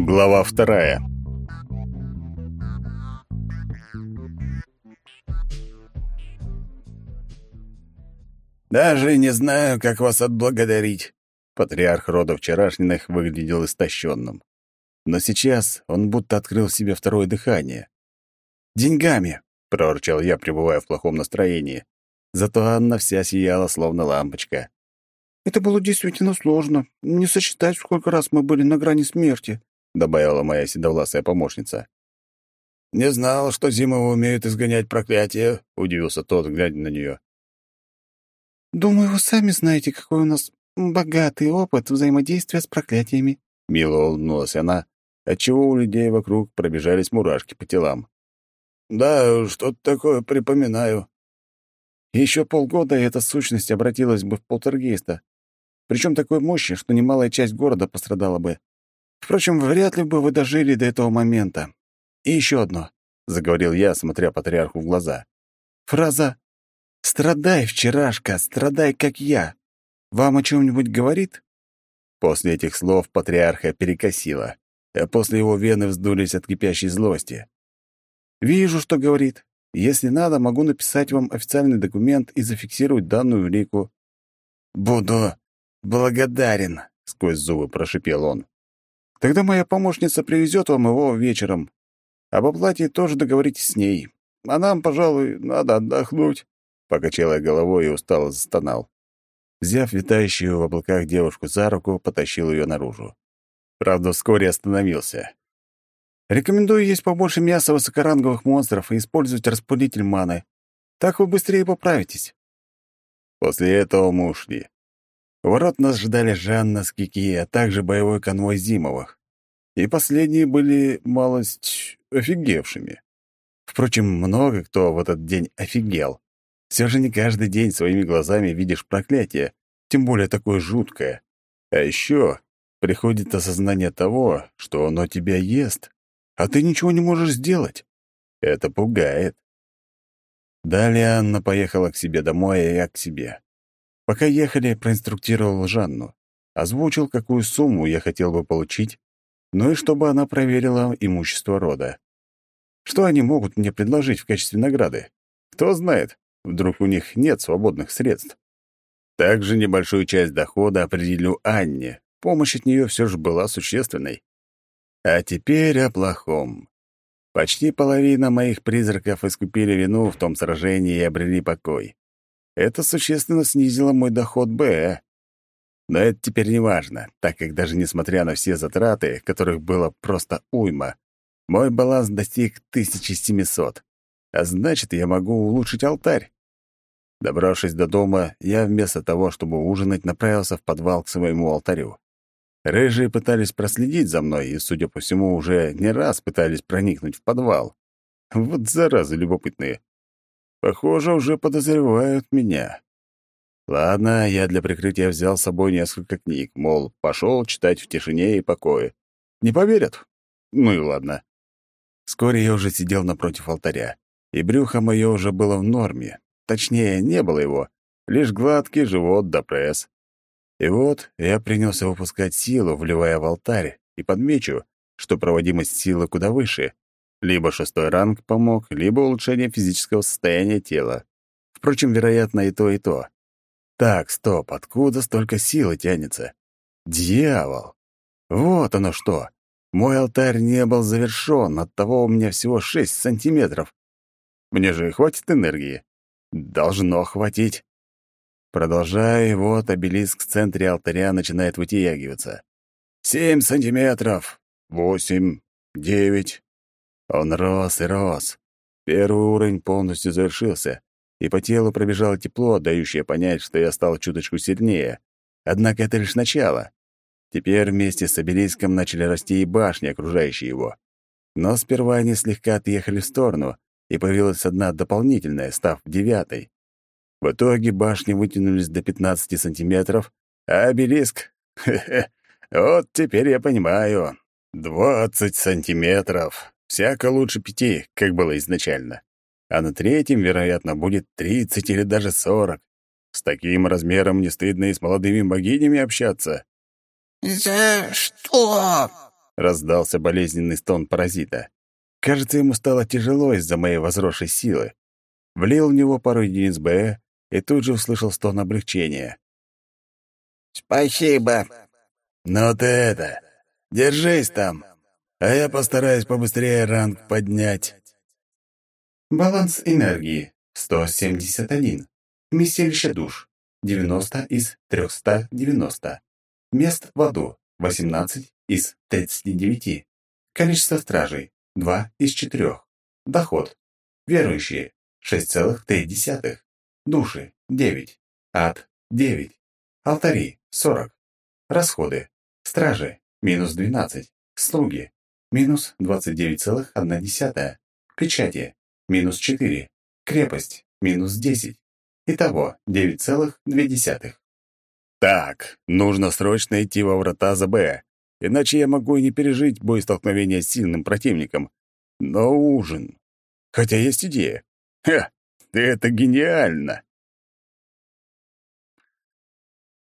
Глава вторая. «Даже не знаю, как вас отблагодарить». Патриарх рода вчерашних выглядел истощенным. Но сейчас он будто открыл себе второе дыхание. «Деньгами!» — проворчал я, пребывая в плохом настроении. Зато Анна вся сияла, словно лампочка. «Это было действительно сложно. Не сосчитать, сколько раз мы были на грани смерти», — добавила моя седовласая помощница. «Не знал, что Зимовы умеют изгонять проклятие», — удивился тот, глядя на нее. «Думаю, вы сами знаете, какой у нас богатый опыт взаимодействия с проклятиями», — мило улыбнулась она, отчего у людей вокруг пробежались мурашки по телам. «Да, что-то такое припоминаю». Еще полгода, и эта сущность обратилась бы в полтергейста. Причем такой мощи, что немалая часть города пострадала бы. Впрочем, вряд ли бы вы дожили до этого момента. И еще одно, — заговорил я, смотря патриарху в глаза. Фраза «Страдай, вчерашка, страдай, как я». Вам о чем-нибудь говорит?» После этих слов патриарха перекосило, а после его вены вздулись от кипящей злости. «Вижу, что говорит. Если надо, могу написать вам официальный документ и зафиксировать данную улику». «Буду благодарен», — сквозь зубы прошипел он. «Тогда моя помощница привезет вам его вечером. Об оплате тоже договоритесь с ней. А нам, пожалуй, надо отдохнуть». Покачал я головой и устало застонал. Взяв витающую в облаках девушку за руку, потащил ее наружу. Правда, вскоре остановился. «Рекомендую есть побольше мяса высокоранговых монстров и использовать распылитель маны. Так вы быстрее поправитесь». После этого мы ушли. Ворот нас ждали Жанна с Кики, а также боевой конвой Зимовых. И последние были малость офигевшими. Впрочем, много кто в этот день офигел. Все же не каждый день своими глазами видишь проклятие, тем более такое жуткое. А еще приходит осознание того, что оно тебя ест, а ты ничего не можешь сделать. Это пугает. Далее Анна поехала к себе домой, а я к себе. Пока ехали, проинструктировал Жанну. Озвучил, какую сумму я хотел бы получить, ну и чтобы она проверила имущество рода. Что они могут мне предложить в качестве награды? Кто знает, Вдруг у них нет свободных средств. Также небольшую часть дохода определю Анне. Помощь от нее все же была существенной. А теперь о плохом. Почти половина моих призраков искупили вину в том сражении и обрели покой. Это существенно снизило мой доход Б. Но это теперь не важно, так как даже несмотря на все затраты, которых было просто уйма, мой баланс достиг 1700. А значит, я могу улучшить алтарь. Добравшись до дома, я вместо того, чтобы ужинать, направился в подвал к своему алтарю. Рыжие пытались проследить за мной и, судя по всему, уже не раз пытались проникнуть в подвал. Вот заразы любопытные. Похоже, уже подозревают меня. Ладно, я для прикрытия взял с собой несколько книг, мол, пошел читать в тишине и покое. Не поверят? Ну и ладно. Вскоре я уже сидел напротив алтаря, и брюхо мое уже было в норме, Точнее, не было его, лишь гладкий живот да пресс. И вот я принялся выпускать силу, вливая в алтарь, и подмечу, что проводимость силы куда выше. Либо шестой ранг помог, либо улучшение физического состояния тела. Впрочем, вероятно, и то, и то. Так, стоп, откуда столько силы тянется? Дьявол! Вот оно что! Мой алтарь не был завершен, оттого у меня всего шесть сантиметров. Мне же хватит энергии. Должно хватить. Продолжая, вот обелиск в центре алтаря начинает вытягиваться. Семь сантиметров. Восемь. Девять. Он рос и рос. Первый уровень полностью завершился, и по телу пробежало тепло, дающее понять, что я стал чуточку сильнее. Однако это лишь начало. Теперь вместе с обелиском начали расти и башни, окружающие его. Но сперва они слегка отъехали в сторону, и появилась одна дополнительная, став девятой. В итоге башни вытянулись до 15 сантиметров, а обелиск... Хе-хе, вот теперь я понимаю. 20 сантиметров. Всяко лучше пяти, как было изначально. А на третьем, вероятно, будет 30 или даже 40. С таким размером не стыдно и с молодыми богинями общаться. «За что?» раздался болезненный стон паразита. Кажется, ему стало тяжело из-за моей возросшей силы. Влил в него пару единиц Б и тут же услышал стон облегчения. «Спасибо!» «Ну ты это, держись там, а я постараюсь побыстрее ранг поднять». Баланс энергии 171. Вместилище душ 90 из 390. Мест в аду 18 из 39. Количество стражей 2 из 4. Доход. Верующие 6,3. Души 9. Ад 9. Алтари 40. Расходы. Стражи минус 12. Слуги минус 29,1. Печати минус 4. Крепость, минус 10. Итого 9,2. Так, нужно срочно идти во врата за Б, иначе я могу и не пережить бой столкновения с сильным противником. Но ужин. Хотя есть идея. Ха, это гениально!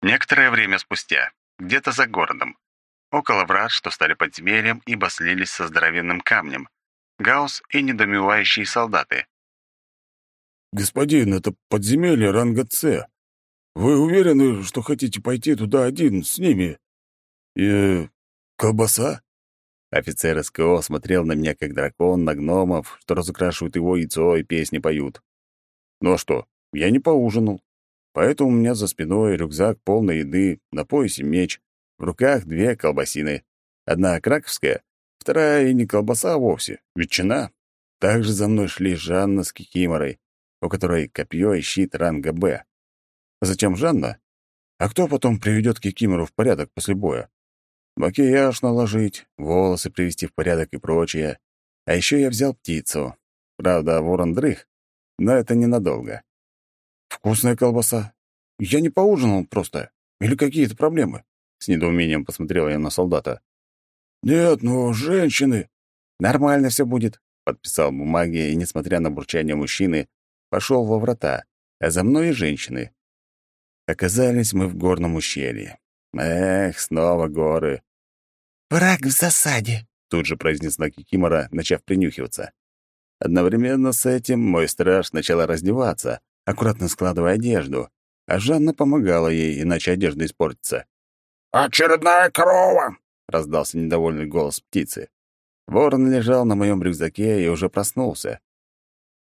Некоторое время спустя, где-то за городом, около врат, что стали подземельем, ибо слились со здоровенным камнем, Гаус и недомевающие солдаты. «Господин, это подземелье ранга С. Вы уверены, что хотите пойти туда один, с ними? И... Колбаса?» Офицер СКО смотрел на меня, как дракон на гномов, что разукрашивают его яйцо и песни поют. Ну а что, я не поужинал. Поэтому у меня за спиной рюкзак полный еды, на поясе меч, в руках две колбасины. Одна краковская, Вторая и не колбаса вовсе, ветчина. Также за мной шли Жанна с Кикиморой, у которой копье и щит ранга «Б». Зачем Жанна? А кто потом приведет Кикимору в порядок после боя? Макияж наложить, волосы привести в порядок и прочее. А еще я взял птицу. Правда, ворон дрых, но это ненадолго. Вкусная колбаса. Я не поужинал просто. Или какие-то проблемы? С недоумением посмотрела я на солдата. «Нет, ну, женщины...» «Нормально все будет», — подписал бумаги и, несмотря на бурчание мужчины, пошел во врата, а за мной и женщины. Оказались мы в горном ущелье. Эх, снова горы. «Враг в засаде», — тут же произнесла Кикимора, начав принюхиваться. Одновременно с этим мой страж начала раздеваться, аккуратно складывая одежду, а Жанна помогала ей, иначе одежда испортится. «Очередная корова!» — раздался недовольный голос птицы. Ворон лежал на моем рюкзаке и уже проснулся.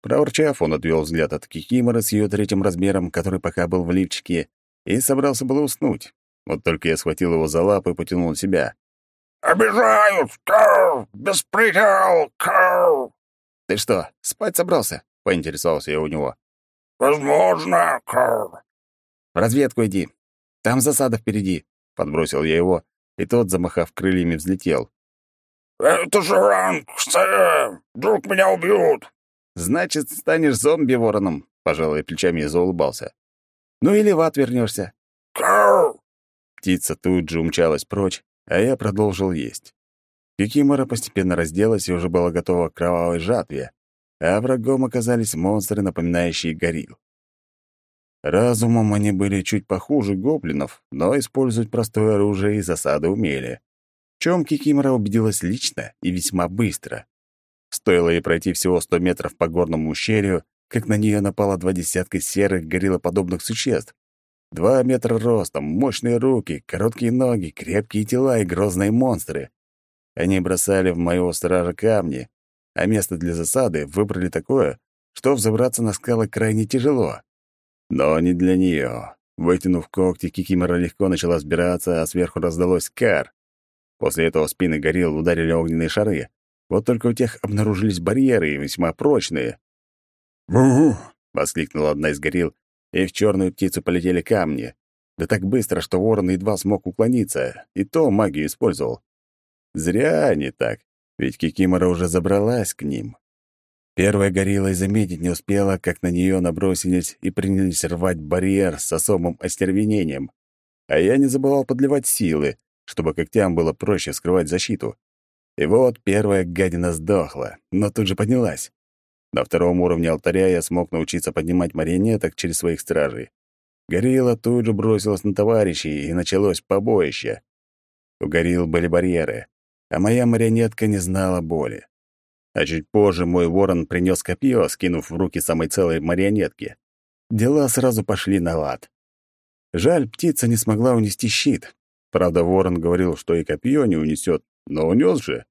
Проворчав, он отвел взгляд от кикимора с ее третьим размером, который пока был в лифчике, и собрался было уснуть. Вот только я схватил его за лапы и потянул на себя. «Обижают! Кау! Беспредел! Кау!» «Ты что, спать собрался?» — поинтересовался я у него. «Возможно, Кау!» «В разведку иди. Там засада впереди», — подбросил я его, и тот, замахав крыльями, взлетел. «Это же ранг С! Вдруг меня убьют!» «Значит, станешь зомби-вороном», — пожал я плечами и заулыбался. «Ну или в ад вернешься». «Кау!» Птица тут же умчалась прочь, а я продолжил есть. Кикимора постепенно разделась и уже была готова к кровавой жатве, а врагом оказались монстры, напоминающие горилл. Разумом они были чуть похуже гоблинов, но использовать простое оружие и засады умели. В чем Кикимора убедилась лично и весьма быстро. Стоило ей пройти всего сто метров по горному ущелью, как на нее напало два десятка серых гориллоподобных существ. Два метра ростом, мощные руки, короткие ноги, крепкие тела и грозные монстры. Они бросали в моего стража камни, а место для засады выбрали такое, что взобраться на скалы крайне тяжело. Но не для нее. Вытянув когти, Кикимора легко начала сбираться, а сверху раздалось кар. После этого спины горилл ударили огненные шары. Вот только у тех обнаружились барьеры, весьма прочные. «Угу!» — воскликнула одна из горилл, и в черную птицу полетели камни. Да так быстро, что ворон едва смог уклониться, и то магию использовал. Зря они так, ведь Кикимора уже забралась к ним. Первая горилла и заметить не успела, как на нее набросились и принялись рвать барьер с особым остервенением. А я не забывал подливать силы, чтобы когтям было проще скрывать защиту. И вот первая гадина сдохла, но тут же поднялась. На втором уровне алтаря я смог научиться поднимать марионеток через своих стражей. Горилла тут же бросилась на товарищей, и началось побоище. У горилл были барьеры. а моя марионетка не знала боли. А чуть позже мой ворон принес копье, скинув в руки самой целой марионетки. Дела сразу пошли на лад. Жаль, птица не смогла унести щит. Правда, ворон говорил, что и копье не унесет, но унес же.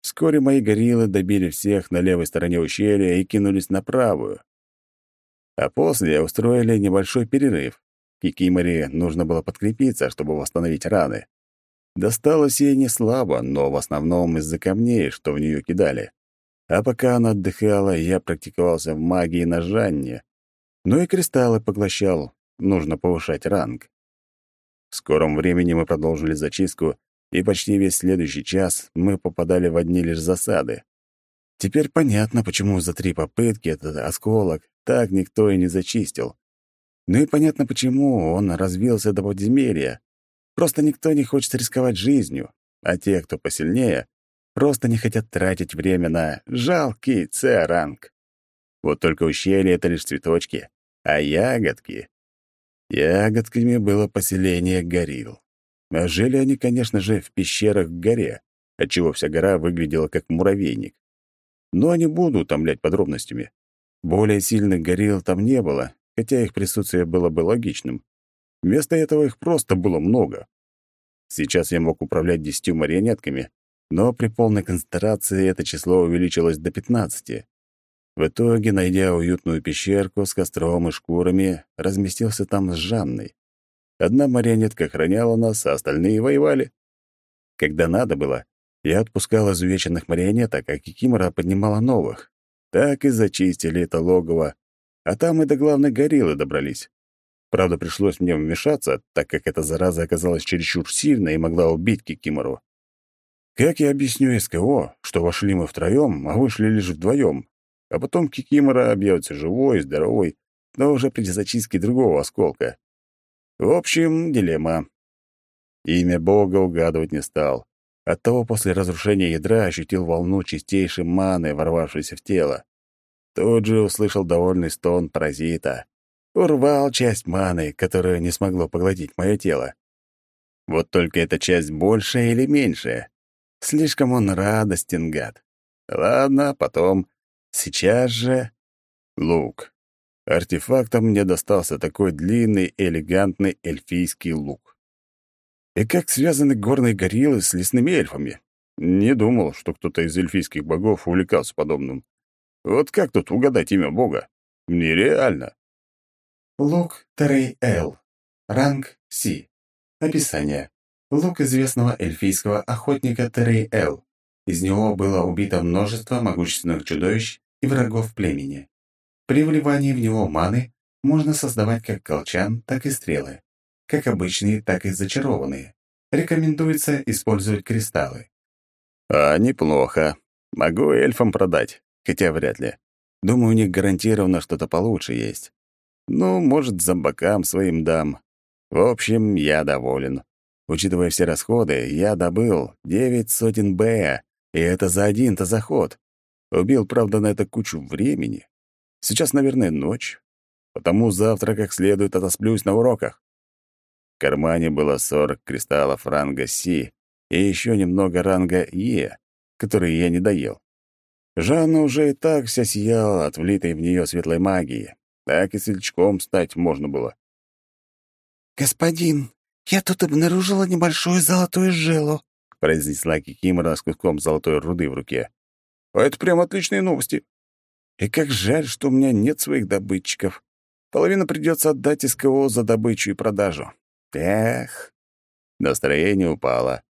Вскоре мои гориллы добили всех на левой стороне ущелья и кинулись на правую. А после устроили небольшой перерыв. Кикиморе нужно было подкрепиться, чтобы восстановить раны. Досталось ей не слабо, но в основном из-за камней, что в нее кидали. А пока она отдыхала, я практиковался в магии нажания. Ну и кристаллы поглощал, нужно повышать ранг. В скором времени мы продолжили зачистку, и почти весь следующий час мы попадали в одни лишь засады. Теперь понятно, почему за три попытки этот осколок так никто и не зачистил. Ну и понятно, почему он развился до подземелья. Просто никто не хочет рисковать жизнью, а те, кто посильнее, просто не хотят тратить время на жалкий С-ранг. Вот только ущелье — это лишь цветочки, а ягодки... Ягодками было поселение горилл. А жили они, конечно же, в пещерах в горе, отчего вся гора выглядела как муравейник. Но не буду утомлять подробностями. Более сильных горилл там не было, хотя их присутствие было бы логичным. Вместо этого их просто было много. Сейчас я мог управлять десятью марионетками, но при полной концентрации это число увеличилось до пятнадцати. В итоге, найдя уютную пещерку с костром и шкурами, разместился там с Жанной. Одна марионетка охраняла нас, а остальные воевали. Когда надо было, я отпускал изувеченных марионеток, а Кикимора поднимала новых. Так и зачистили это логово, а там и до главной гориллы добрались. Правда, пришлось мне вмешаться, так как эта зараза оказалась чересчур сильной и могла убить Кикимору. Как я объясню СКО, что вошли мы втроем, а вышли лишь вдвоем, а потом Кикимора объявится живой, здоровой, но уже при зачистке другого осколка. В общем, дилемма. Имя Бога угадывать не стал. Оттого после разрушения ядра ощутил волну чистейшей маны, ворвавшейся в тело. Тут же услышал довольный стон паразита. Урвал часть маны, которую не смогло поглотить мое тело. Вот только эта часть большая или меньшая. Слишком он радостен, гад. Ладно, потом. Сейчас же... Лук. Артефактом мне достался такой длинный, элегантный эльфийский лук. И как связаны горные гориллы с лесными эльфами? Не думал, что кто-то из эльфийских богов увлекался подобным. Вот как тут угадать имя бога? Нереально. Лук Терей-Эл. Ранг Си. Описание. Лук известного эльфийского охотника Терей-Эл. Из него было убито множество могущественных чудовищ и врагов племени. При вливании в него маны можно создавать как колчан, так и стрелы. Как обычные, так и зачарованные. Рекомендуется использовать кристаллы. А, неплохо. Могу эльфам продать, хотя вряд ли. Думаю, у них гарантированно что-то получше есть. Ну, может, зомбакам своим дам. В общем, я доволен. Учитывая все расходы, я добыл девять сотен Б, и это за один-то заход. Убил, правда, на это кучу времени. Сейчас, наверное, ночь. Потому завтра как следует отосплюсь на уроках. В кармане было 40 кристаллов ранга С и еще немного ранга Е, которые я не доел. Жанна уже и так вся сияла от влитой в нее светлой магии. Так и сельчком стать можно было. «Господин, я тут обнаружила небольшую золотую жилу», — произнесла Кикимора с куском золотой руды в руке. «А это прям отличные новости. И как жаль, что у меня нет своих добытчиков. Половину придется отдать СКО за добычу и продажу. Эх, настроение упало.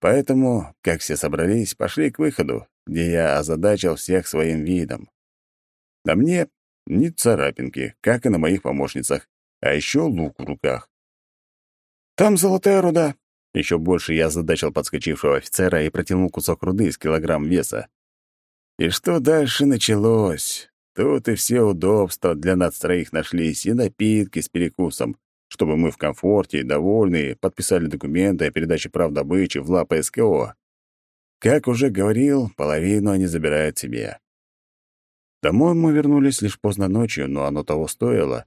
Поэтому, как все собрались, пошли к выходу, где я озадачил всех своим видом. На мне ни царапинки, как и на моих помощницах, а еще лук в руках. «Там золотая руда!» Еще больше я озадачил подскочившего офицера и протянул кусок руды с килограмм веса. И что дальше началось? Тут и все удобства для нас троих нашлись, и напитки с перекусом, чтобы мы в комфорте и довольные подписали документы о передаче прав добычи в лапы СКО. Как уже говорил, половину они забирают себе. Домой мы вернулись лишь поздно ночью, но оно того стоило.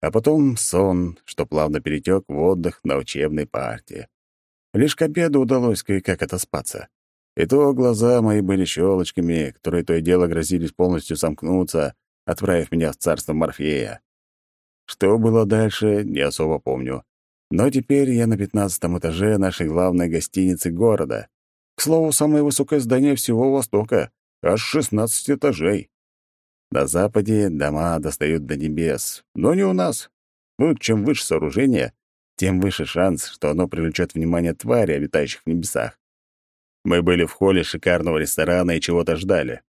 А потом сон, что плавно перетек в отдых на учебной партии. Лишь к обеду удалось кое-как отоспаться. И то глаза мои были щелочками, которые то и дело грозились полностью сомкнуться, отправив меня в царство Морфея. Что было дальше, не особо помню. Но теперь я на пятнадцатом этаже нашей главной гостиницы города. К слову, самое высокое здание всего Востока, аж 16 этажей. На западе дома достают до небес, но не у нас. Ну, чем выше сооружение, тем выше шанс, что оно привлечет внимание твари, обитающих в небесах. Мы были в холле шикарного ресторана и чего-то ждали.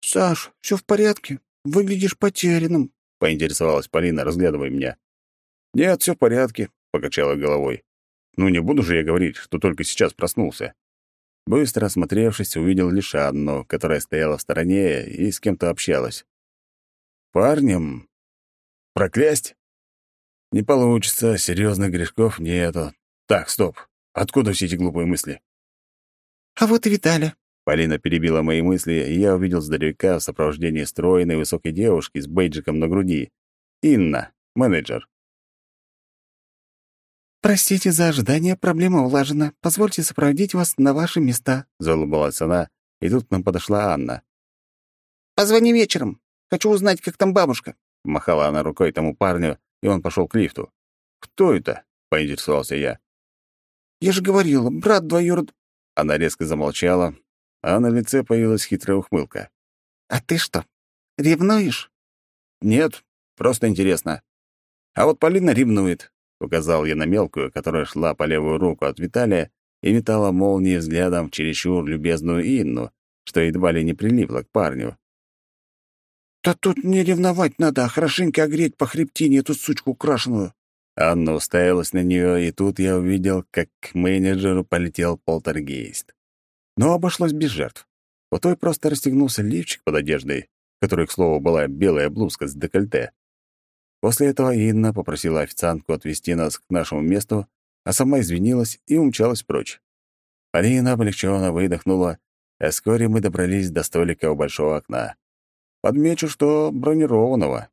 «Саш, все в порядке? Выглядишь потерянным», — поинтересовалась Полина, разглядывая меня. «Нет, все в порядке», — покачала головой. «Ну, не буду же я говорить, что только сейчас проснулся». Быстро осмотревшись, увидел лишь Анну, которая стояла в стороне и с кем-то общалась. «Парнем? Проклясть?» «Не получится, серьезных грешков нету. Так, стоп. Откуда все эти глупые мысли?» «А вот и Виталя». Полина перебила мои мысли, и я увидел сдалека в сопровождении стройной высокой девушки с бейджиком на груди. Инна, менеджер. «Простите за ожидание, проблема улажена. Позвольте сопроводить вас на ваши места», — заулыбалась она, и тут к нам подошла Анна. «Позвони вечером. Хочу узнать, как там бабушка», — махала она рукой тому парню, и он пошел к лифту. «Кто это?» — поинтересовался я. «Я же говорила, брат двоюрод...» Она резко замолчала, а на лице появилась хитрая ухмылка. «А ты что, ревнуешь?» «Нет, просто интересно. А вот Полина ревнует», — указал я на мелкую, которая шла по левую руку от Виталия и метала молнией взглядом чересчур любезную Инну, что едва ли не прилипла к парню. «Да тут не ревновать надо, а хорошенько огреть по хребтине эту сучку украшенную. Анна уставилась на нее, и тут я увидел, как к менеджеру полетел полтергейст. Но обошлось без жертв. У той просто расстегнулся лифчик под одеждой, который, к слову, была белая блузка с декольте. После этого Инна попросила официантку отвезти нас к нашему месту, а сама извинилась и умчалась прочь. Алина облегченно выдохнула, а вскоре мы добрались до столика у большого окна. Подмечу, что бронированного.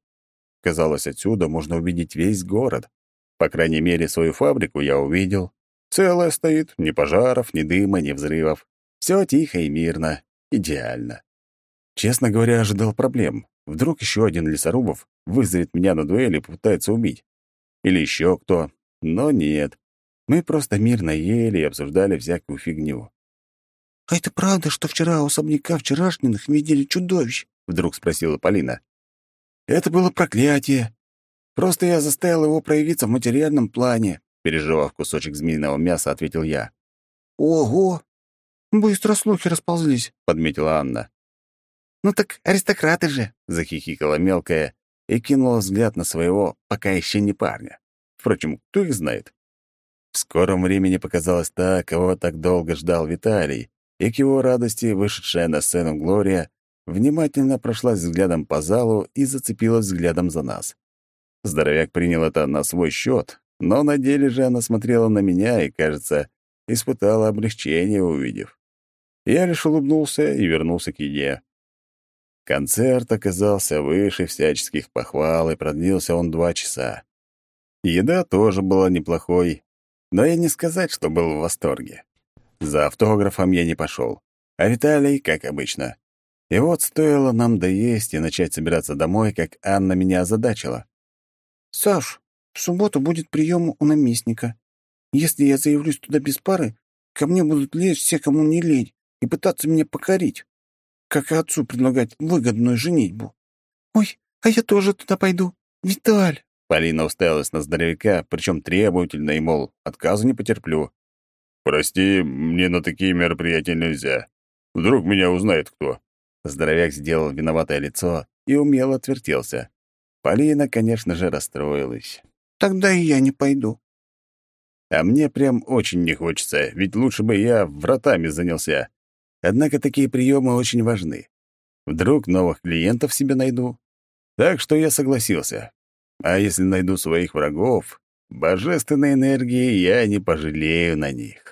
Казалось, отсюда можно увидеть весь город. По крайней мере, свою фабрику я увидел. Целая стоит, ни пожаров, ни дыма, ни взрывов. Все тихо и мирно. Идеально. Честно говоря, ожидал проблем. Вдруг еще один лесорубов вызовет меня на дуэль и попытается убить. Или еще кто. Но нет. Мы просто мирно ели и обсуждали всякую фигню. «А это правда, что вчера у особняка вчерашних видели чудовищ?» — вдруг спросила Полина. «Это было проклятие. Просто я заставил его проявиться в материальном плане, переживав кусочек змеиного мяса, ответил я. Ого! Быстро слухи расползлись, подметила Анна. Ну так аристократы же, захихикала мелкая и кинула взгляд на своего пока еще не парня. Впрочем, кто их знает? В скором времени показалось та, кого так долго ждал Виталий, и к его радости вышедшая на сцену Глория внимательно прошлась взглядом по залу и зацепилась взглядом за нас. Здоровяк принял это на свой счет, но на деле же она смотрела на меня и, кажется, испытала облегчение, увидев. Я лишь улыбнулся и вернулся к еде. Концерт оказался выше всяческих похвал, и продлился он два часа. Еда тоже была неплохой, но я не сказать, что был в восторге. За автографом я не пошел, а Виталий, как обычно. И вот стоило нам доесть и начать собираться домой, как Анна меня озадачила. «Саш, в субботу будет прием у наместника. Если я заявлюсь туда без пары, ко мне будут лезть все, кому не лень, и пытаться меня покорить. Как и отцу предлагать выгодную женитьбу. Ой, а я тоже туда пойду. Виталь!» Полина уставилась на здоровяка, причем требовательно, и, мол, отказа не потерплю. «Прости, мне на такие мероприятия нельзя. Вдруг меня узнает кто». Здоровяк сделал виноватое лицо и умело отвертелся. Полина, конечно же, расстроилась. «Тогда и я не пойду». А мне прям очень не хочется, ведь лучше бы я вратами занялся. Однако такие приемы очень важны. Вдруг новых клиентов себе найду. Так что я согласился. А если найду своих врагов, божественной энергии я не пожалею на них.